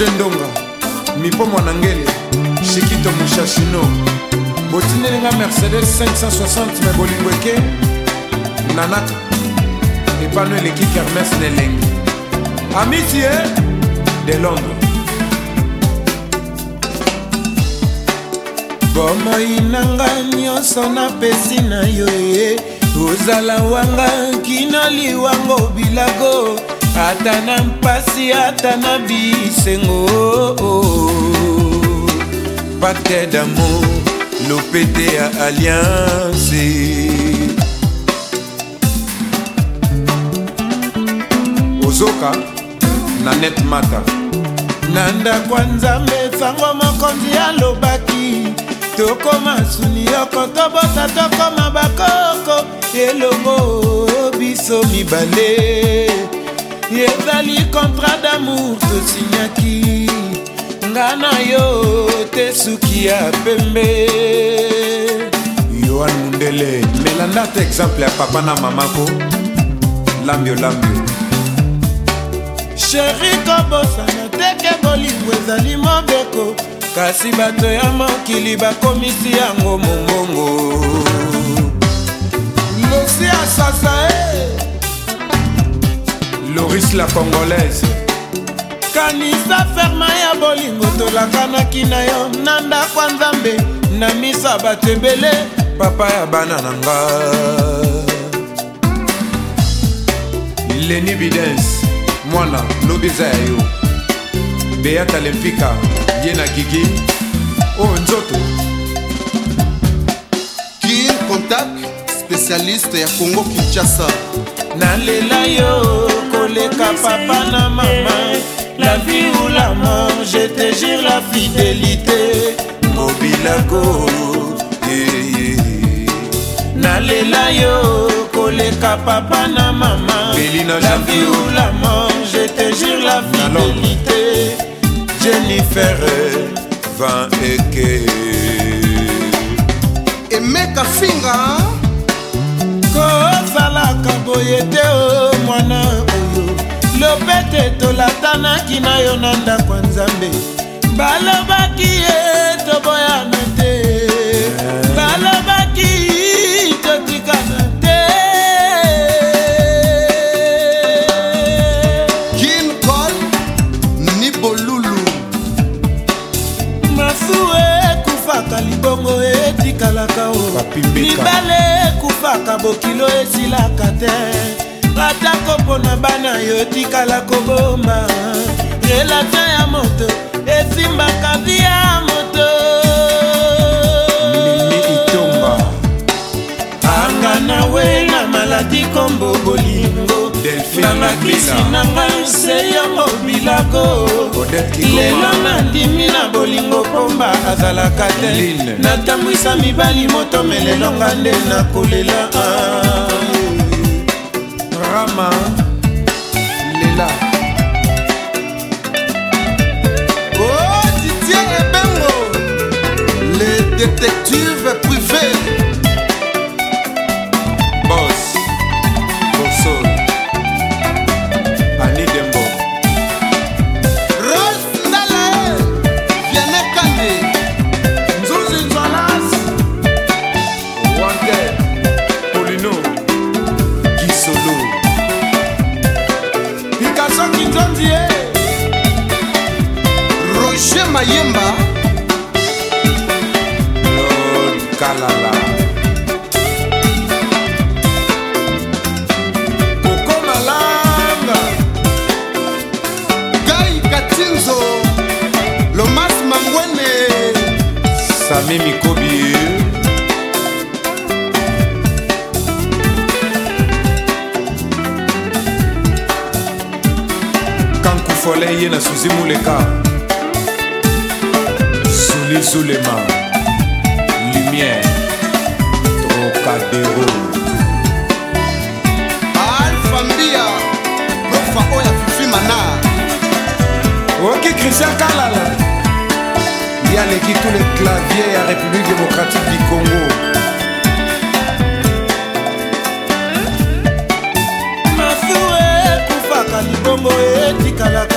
je ndonga mipo mwanangele shikito mushashino botindelinga mercedes 560 me bolingo eke nanaka epano eleki kermes na elengi amitie eh? de londres bomoi nanga nyonso napesi na yo ye eh? ozala wanga kino liwango bilako ata na mpasi ata na bisengo oh, oh. pate damour lopete ya alliance ozoka na net mata na ndako ya nzambe sango mokonzi alobaki tokoma sunioko tobota tokoma bakoko elongo biso mibale ezali contrat damour tosinyaki nga na yo te suki ya pembe yoan mundele melanda te exemple ya papa na mamako lambio lambio sheri kobosana teke bolingo ezali mobeko kasi bato ya mokili bakomisi yango mongongo losi asasa e eh. patrice la congolaise kanisa ferma ya bolingo tolakanaki na yo na ndako ya nzambe na misa bato ebele papa ya bana na nga leni bidens mwana lobi eza ya yo beyata lempika ye na gigi oyo nzoto kir contact spécialiste ya congo kinshasa nalela yo koleka papa na mama la vie ou la mort je te jure la fidélité mobilango hey, eh, eh. hey. nalela yo koleka papa na mama la vie ou la mort je te jure la fidélité jennifer van eke emeka finga kozalaka boye te o oh, mwana oh. lopete tolatanaki na yo na ndako ya nzambe balobaki ye toboyana te balobaki totikana te jincol ni bolulu masuwe ekufaka libongo etikalaka o libale ekufaka bokilo esilaka te atako mpona bana yo tikala koboma relation ya moto esimbaka via moto itomba anga nawe na maladi kombo bolingo nangaklisi na ngai nse ya mobilako lelo nandimi na bolingo pomba azalaka te natambwisa mibali moto melelonga nde nakolela mama lela oh titie ebengo oh. les détectives privés roger mayemba don kalala koko malanga gai katinzo lomas mangwene sami mikobi kankufole ye na suzi muleka Julie Souleyman Lumière Trocadéro Alpha Mbia Profa oya Fifi Mana Oki Christian Kalala Ya leki tous les claviers ya République démocratique du Congo libongo etikala